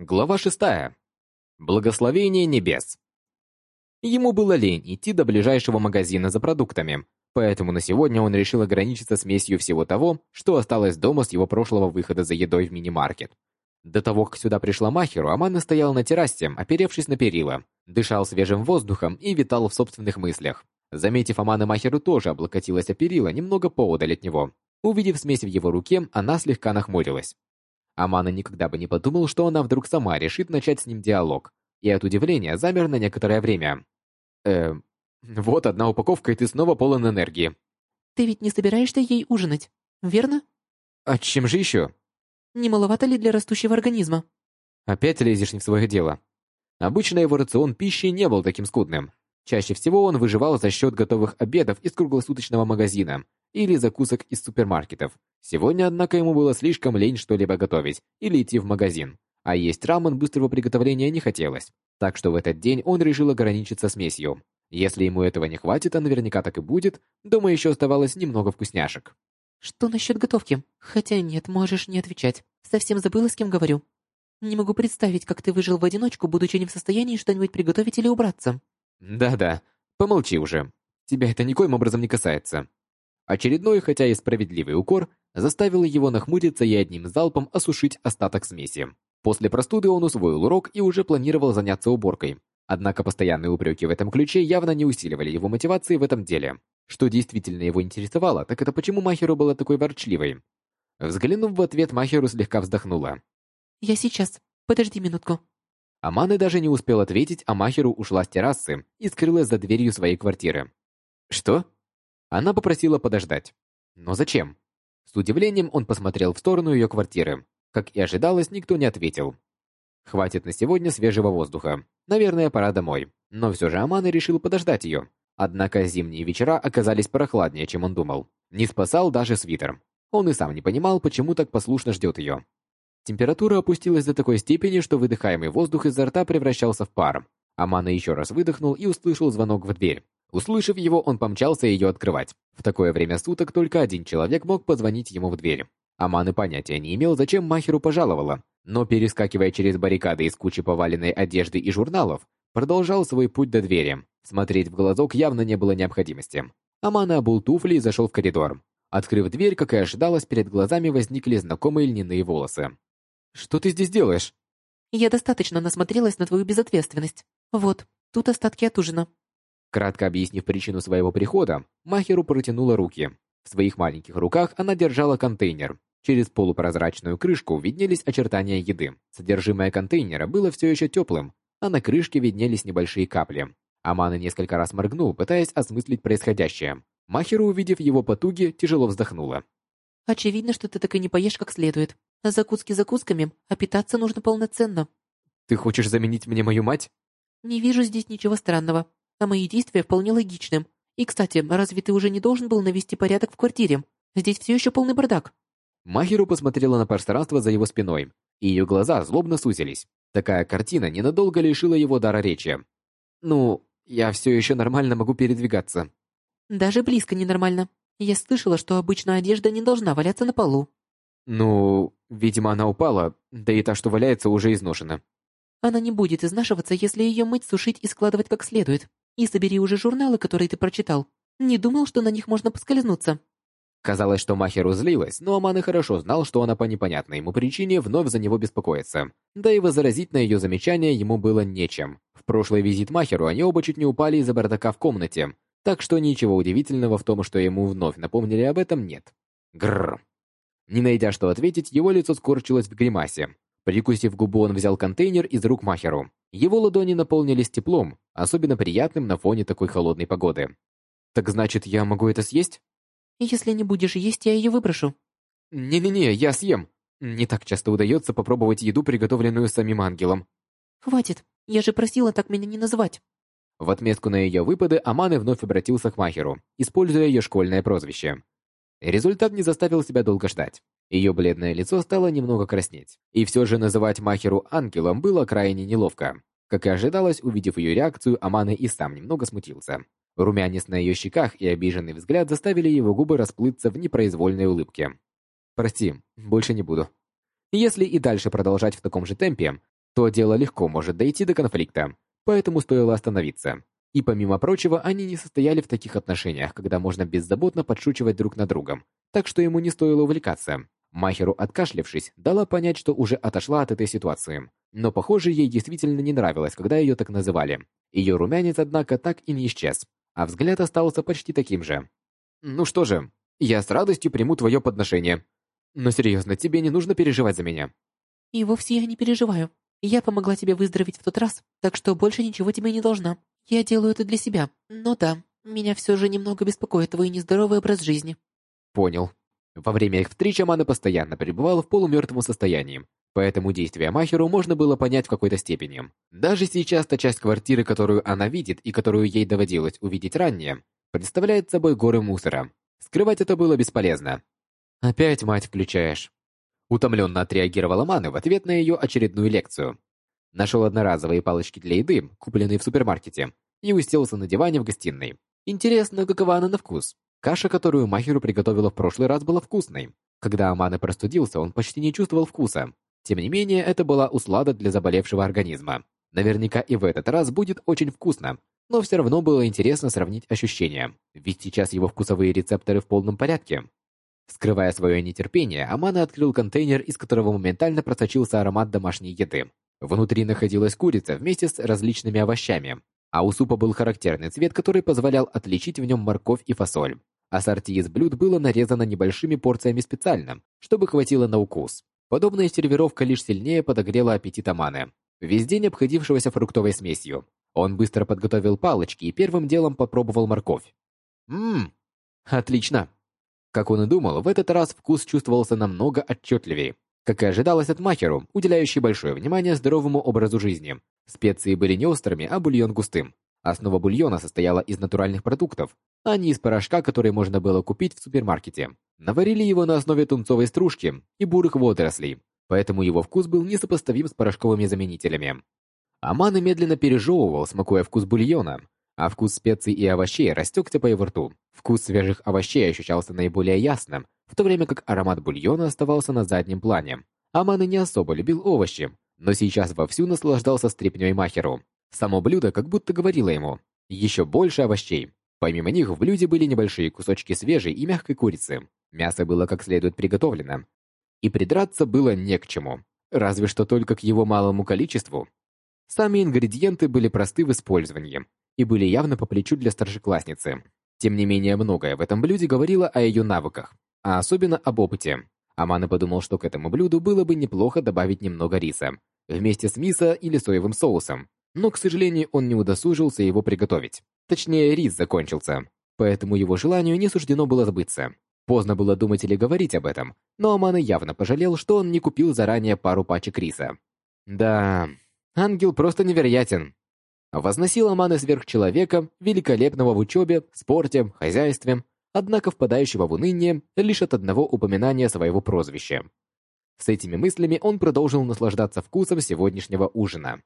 Глава шестая. Благословение небес. Ему было лень идти до ближайшего магазина за продуктами, поэтому на сегодня он решил ограничиться смесью всего того, что осталось дома с его прошлого выхода за едой в мини-маркет. До того, как сюда пришла Махеру, Амана стоял на террасе, оперевшись на перила, дышал свежим воздухом и витал в собственных мыслях. Заметив Амана, Махеру тоже облокотилась о перила немного поодаль от него. Увидев смесь в его руке, она слегка нахмурилась. Амана никогда бы не подумал, что она вдруг сама решит начать с ним диалог, и от удивления замер на некоторое время. Э, вот одна упаковка, и ты снова полон энергии. Ты ведь не собираешься ей ужинать, верно? А чем же еще? Не маловато ли для растущего организма? Опять лезешь не в свое дело. Обычно его рацион пищи не был таким скудным. Чаще всего он выживал за счет готовых обедов из круглосуточного магазина или закусок из супермаркетов. Сегодня, однако, ему было слишком лень что-либо готовить или идти в магазин, а есть рамен быстрого приготовления не хотелось. Так что в этот день он решил ограничиться смесью. Если ему этого не хватит, а наверняка так и будет, дома еще оставалось немного вкусняшек. Что насчет готовки? Хотя нет, можешь не отвечать. Совсем забыла, с кем говорю. Не могу представить, как ты выжил в одиночку, будучи не в состоянии что-нибудь приготовить или убраться. Да-да, помолчи уже. Тебя это никоим образом не касается. Очередной, хотя и справедливый укор, заставил его нахмуриться и одним залпом осушить остаток смеси. После простуды он усвоил урок и уже планировал заняться уборкой. Однако постоянные упреки в этом ключе явно не усиливали его мотивации в этом деле. Что действительно его интересовало, так это почему Махеру была такой ворчливой. Взглянув в ответ, Махеру слегка вздохнула. «Я сейчас. Подожди минутку». Аманы даже не успел ответить, а Махеру ушла с террасы и скрылась за дверью своей квартиры. «Что?» Она попросила подождать. Но зачем? С удивлением он посмотрел в сторону ее квартиры. Как и ожидалось, никто не ответил. Хватит на сегодня свежего воздуха. Наверное, пора домой. Но все же Аманы решил подождать ее. Однако зимние вечера оказались прохладнее, чем он думал. Не спасал даже свитер. Он и сам не понимал, почему так послушно ждет ее. Температура опустилась до такой степени, что выдыхаемый воздух изо рта превращался в пар. Амана еще раз выдохнул и услышал звонок в дверь. Услышав его, он помчался ее открывать. В такое время суток только один человек мог позвонить ему в дверь. Аман и понятия не имел, зачем Махеру пожаловала, но перескакивая через баррикады из кучи поваленной одежды и журналов, продолжал свой путь до двери. Смотреть в глазок явно не было необходимости. Аман обул туфли и зашел в коридор. Открыв дверь, как и ожидалось, перед глазами возникли знакомые льняные волосы. «Что ты здесь делаешь?» «Я достаточно насмотрелась на твою безответственность. Вот, тут остатки от ужина. Кратко объяснив причину своего прихода, Махеру протянула руки. В своих маленьких руках она держала контейнер. Через полупрозрачную крышку виднелись очертания еды. Содержимое контейнера было все еще теплым, а на крышке виднелись небольшие капли. Амана несколько раз моргнул, пытаясь осмыслить происходящее. Махеру, увидев его потуги, тяжело вздохнула. «Очевидно, что ты так и не поешь как следует. Закуски закусками, а питаться нужно полноценно». «Ты хочешь заменить мне мою мать?» «Не вижу здесь ничего странного а мои действия вполне логичны. И, кстати, разве ты уже не должен был навести порядок в квартире? Здесь все еще полный бардак». Махеру посмотрела на пространство за его спиной, и ее глаза злобно сузились. Такая картина ненадолго лишила его дара речи. «Ну, я все еще нормально могу передвигаться». «Даже близко ненормально. Я слышала, что обычная одежда не должна валяться на полу». «Ну, видимо, она упала, да и та, что валяется, уже изношена». «Она не будет изнашиваться, если ее мыть, сушить и складывать как следует. И собери уже журналы, которые ты прочитал. Не думал, что на них можно поскользнуться». Казалось, что Махеру злилась, но Аман и хорошо знал, что она по непонятной ему причине вновь за него беспокоится. Да и возразить на ее замечание ему было нечем. В прошлый визит Махеру они оба чуть не упали из-за бардака в комнате, так что ничего удивительного в том, что ему вновь напомнили об этом, нет. Грррр. Не найдя что ответить, его лицо скорчилось в гримасе. Прикусив губу, он взял контейнер из рук Махеру. Его ладони наполнились теплом, особенно приятным на фоне такой холодной погоды. «Так значит, я могу это съесть?» «Если не будешь есть, я ее выброшу». «Не-не-не, я съем. Не так часто удается попробовать еду, приготовленную самим ангелом». «Хватит, я же просила так меня не называть». В отместку на ее выпады Аманы вновь обратился к Махеру, используя ее школьное прозвище. Результат не заставил себя долго ждать. Ее бледное лицо стало немного краснеть. И все же называть Махеру ангелом было крайне неловко. Как и ожидалось, увидев ее реакцию, Аманы и сам немного смутился. Румянец на ее щеках и обиженный взгляд заставили его губы расплыться в непроизвольной улыбке. «Прости, больше не буду. Если и дальше продолжать в таком же темпе, то дело легко может дойти до конфликта, поэтому стоило остановиться. И помимо прочего, они не состояли в таких отношениях, когда можно беззаботно подшучивать друг над другом, так что ему не стоило увлекаться. Махеру, откашлявшись, дала понять, что уже отошла от этой ситуации. Но, похоже, ей действительно не нравилось, когда ее так называли. Ее румянец, однако, так и не исчез, а взгляд остался почти таким же. «Ну что же, я с радостью приму твое подношение. Но серьезно, тебе не нужно переживать за меня». «И вовсе я не переживаю. Я помогла тебе выздороветь в тот раз, так что больше ничего тебе не должна. Я делаю это для себя. Но да, меня все же немного беспокоит твой нездоровый образ жизни». Понял. Во время их встреч Амана постоянно пребывала в полумертвом состоянии, поэтому действия Махеру можно было понять в какой-то степени. Даже сейчас та часть квартиры, которую она видит и которую ей доводилось увидеть ранее, представляет собой горы мусора. Скрывать это было бесполезно. «Опять мать включаешь». Утомленно отреагировала Мана в ответ на ее очередную лекцию. Нашел одноразовые палочки для еды, купленные в супермаркете, и уселся на диване в гостиной. Интересно, какова она на вкус? Каша, которую Махеру приготовила в прошлый раз, была вкусной. Когда Аманы простудился, он почти не чувствовал вкуса. Тем не менее, это была услада для заболевшего организма. Наверняка и в этот раз будет очень вкусно, но все равно было интересно сравнить ощущения, ведь сейчас его вкусовые рецепторы в полном порядке. Скрывая свое нетерпение, Амана открыл контейнер, из которого моментально просочился аромат домашней еды. Внутри находилась курица вместе с различными овощами, а у супа был характерный цвет, который позволял отличить в нем морковь и фасоль. Ассорти из блюд было нарезано небольшими порциями специально, чтобы хватило на укус. Подобная сервировка лишь сильнее подогрела аппетит Аманы, весь день обходившегося фруктовой смесью. Он быстро подготовил палочки и первым делом попробовал морковь. Ммм, отлично. Как он и думал, в этот раз вкус чувствовался намного отчетливее. Как и ожидалось от Махеру, уделяющий большое внимание здоровому образу жизни. Специи были не острыми, а бульон густым. Основа бульона состояла из натуральных продуктов, а не из порошка, который можно было купить в супермаркете. Наварили его на основе тунцовой стружки и бурых водорослей, поэтому его вкус был несопоставим с порошковыми заменителями. Аман медленно пережевывал, смакуя вкус бульона, а вкус специй и овощей растекся по его рту. Вкус свежих овощей ощущался наиболее ясным, в то время как аромат бульона оставался на заднем плане. Аман и не особо любил овощи, но сейчас вовсю наслаждался стряпнёй Махеру. Само блюдо как будто говорило ему «еще больше овощей». Помимо них в блюде были небольшие кусочки свежей и мягкой курицы. Мясо было как следует приготовлено. И придраться было не к чему. Разве что только к его малому количеству. Сами ингредиенты были просты в использовании и были явно по плечу для старшеклассницы. Тем не менее, многое в этом блюде говорило о ее навыках, а особенно об опыте. Амана подумал, что к этому блюду было бы неплохо добавить немного риса, вместе с мисо или соевым соусом, но, к сожалению, он не удосужился его приготовить. Точнее, рис закончился, поэтому его желанию не суждено было сбыться. Поздно было думать или говорить об этом, но Амана явно пожалел, что он не купил заранее пару пачек риса. Да, ангел просто невероятен. Возносил Амана сверхчеловека, великолепного в учебе, спорте, хозяйстве, однако впадающего в уныние лишь от одного упоминания своего прозвища. С этими мыслями он продолжил наслаждаться вкусом сегодняшнего ужина.